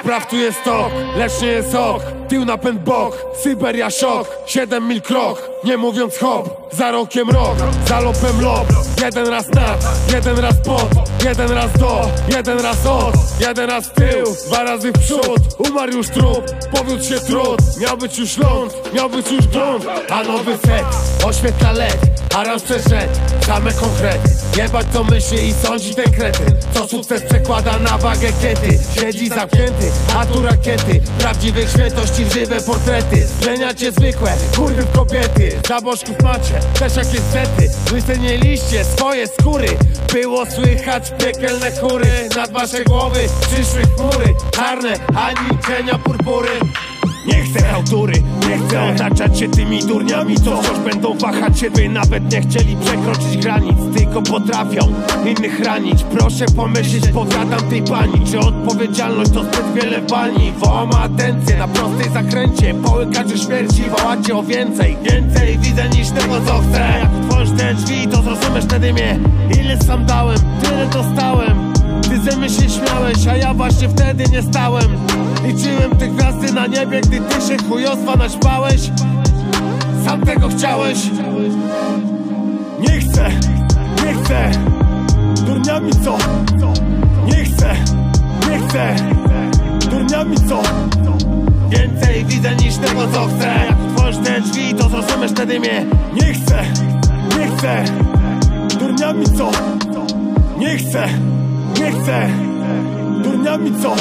Spraw tu jest tok, lecz nie jest ok Tył napęd bok, Syberia szok 7 mil krok, nie mówiąc hop Za rokiem rok, za lopem lop Jeden raz nad, jeden raz pod Jeden raz do, jeden raz od Jeden raz w tył, dwa razy w przód Umarł już trup, powiódł się trud Miał być już ląd, miał być już grunt A nowy set, oświetla LED Aranż przeszedł, same konkrety Jebać co myśli i sądzi ten kretyn Co sukces przekłada na wagę kiedy Siedzi zamknięty, a tu rakiety Prawdziwych świętości w żywe portrety. Zmieniacie zwykłe, kurwy kobiety. Zabożków macie, też jakieś sety. Wyceniliście swoje skóry. Było słychać piekielne chóry. Nad wasze głowy przyszły chmury. Czarne, ani cienia purpury. Nie chcę nie chcę otaczać się tymi durniami Co wciąż będą wahać się, by nawet nie chcieli przekroczyć granic Tylko potrafią innych ranić. Proszę pomyśleć, powiadam tej pani Czy odpowiedzialność to zbyt wiele bani Wołam atencję na prostej zakręcie Połykacze śmierci, wołacie o więcej. Więcej widzę niż tego co chcę. Jak otworzysz te drzwi, to zrozumiesz wtedy mnie Ile sam dałem, tyle dostałem się śmiałeś, a ja właśnie wtedy nie stałem. Liczyłem te gwiazdy na niebie, gdy ty się chujostwa naćpałeś Sam tego chciałeś. Nie chcę, nie chcę. Durniami co? Nie chcę, nie chcę. Durniami co? Więcej widzę niż tego co chcę. Jak otworzysz te drzwi, to zrozumiesz wtedy mnie Nie chcę, nie chcę. Durniami co? Nie chcę, nie chcę Durniami co?